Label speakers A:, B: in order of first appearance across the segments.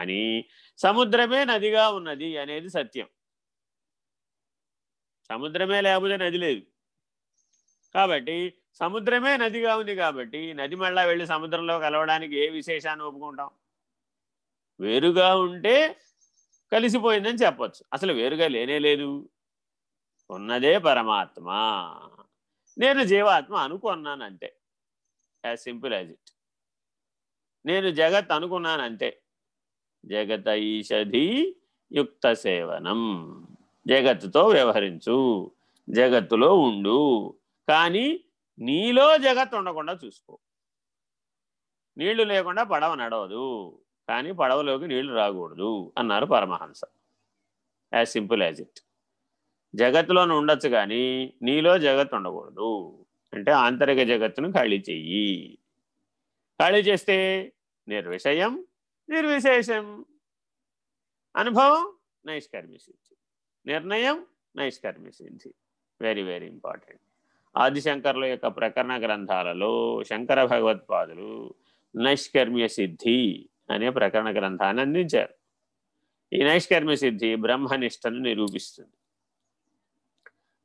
A: కానీ సముద్రమే నదిగా ఉన్నది అనేది సత్యం. సముద్రమే లేకపోతే నది లేదు. కాబట్టి సముద్రమే నదిగా ఉంది కాబట్టి నది మళ్ళా వెళ్ళి సముద్రంలో కలవడానికి ఏ విశేషాన్ని ఒప్పుకుంటాం? వేరుగా ఉంటే కలిసిపోయిందని చెప్పచ్చు. అసలు వేరుగా లేనే లేదు. ఉన్నదే పరమాత్మ. నేను జీవాత్మ అనుకున్నాను అంతే యాజ్ సింపుల్ యాజ్ ఇట్. నేను జగత్ అనుకున్నాను అంతే జగత ఈషధి యుక్త సేవనం జగత్తుతో వ్యవహరించు జగత్తులో ఉండు కానీ నీలో జగత్ ఉండకుండా చూసుకో. నీళ్ళు లేకుండా పడవ నడవదు కానీ పడవలోకి నీళ్ళు రాకూడదు అన్నారు Paramahamsa. As simple as it జగత్తులోనే ఉండొచ్చు కానీ నీలో జగత్ ఉండకూడదు. అంటే ఆంతరిక జగత్తును ఖాళీ చెయ్యి. ఖాళీ చేస్తే నిర్విషయం నిర్విశేషం. అనుభవం నైష్కర్మి సిద్ధి నిర్ణయం నైష్కర్మి సిద్ధి వెరీ వెరీ ఇంపార్టెంట్ ఆదిశంకర్ల యొక్క ప్రకరణ గ్రంథాలలో శంకర భగవత్పాదులు నైష్కర్మ్య సిద్ధి అనే ప్రకరణ గ్రంథాన్ని అందించారు. ఈ నైష్కర్మ్య సిద్ధి బ్రహ్మనిష్టను నిరూపిస్తుంది.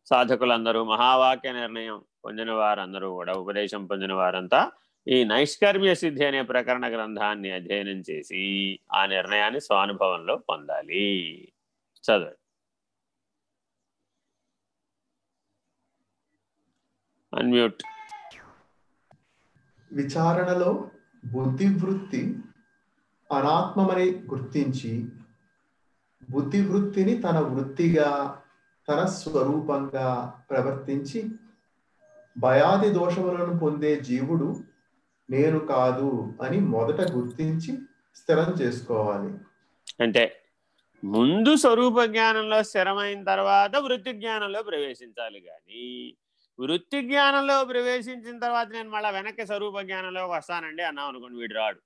A: సాధకులందరూ మహావాక్య నిర్ణయం పొందిన వారందరూ కూడా ఉపదేశం పొందిన వారంతా ఈ నైష్కర్మ్య సిద్ధి అనే ప్రకరణ గ్రంథాన్ని అధ్యయనం చేసి ఆ నిర్ణయాన్ని స్వానుభవంలో పొందాలి. చదవండి అన్మ్యూట్
B: విచారణలో బుద్ధివృత్తి అనాత్మమని గుర్తించి బుద్ధివృత్తిని తన వృత్తిగా తన స్వరూపంగా ప్రవర్తించి భయాది దోషములను పొందే జీవుడు నేను కాదు అని మొదట గుర్తించి స్థిరం చేసుకోవాలి.
A: అంటే ముందు స్వరూప జ్ఞానంలో స్థిరమైన తర్వాత వృత్తి జ్ఞానంలో ప్రవేశించాలి కానీ వృత్తి జ్ఞానంలో ప్రవేశించిన తర్వాత నేను మళ్ళీ వెనక్కి స్వరూప జ్ఞానంలో వస్తానండి అన్నాం అనుకోండి వీడు రాడు.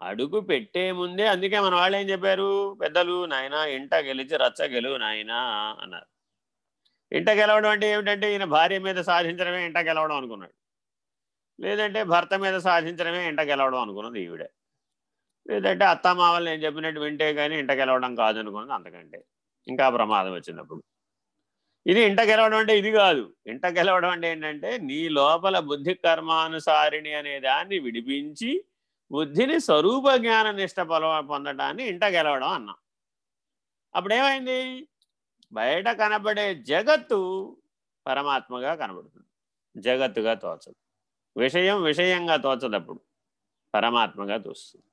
A: అడుగు పెట్టే ముందే అందుకే మన వాళ్ళు ఏం చెప్పారు? పెద్దలు నాయన ఇంట గెలిచి రచ్చ గెలువు నాయన అన్నారు. ఇంట గెలవడం అంటే ఏమిటంటే ఈయన భార్య మీద సాధించడమే ఇంట గెలవడం అనుకున్నాడు. లేదంటే భర్త మీద సాధించడమే ఇంట గెలవడం అనుకున్నది ఈవిడే. లేదంటే అత్తమామలు నేను చెప్పినట్టు వింటే కానీ ఇంట గెలవడం కాదు అనుకున్నది అంతకంటే. ఇంకా ప్రమాదం వచ్చినప్పుడు. ఇది ఇంట గెలవడం అంటే ఇది కాదు. ఇంట గెలవడం అంటే ఏంటంటే నీ లోపల బుద్ధి కర్మానుసారిణి అనే దాన్ని విడిపించి బుద్ధిని స్వరూప జ్ఞాన నిష్ట పొందటాన్ని పొందడాన్ని ఇంట గెలవడం అన్నాం. అప్పుడేమైంది? బయట కనబడే జగత్తు పరమాత్మగా కనబడుతుంది. జగత్తుగా తోచదు. విషయం విషయంగా తోచదప్పుడు. పరమాత్మగా తోస్తుంది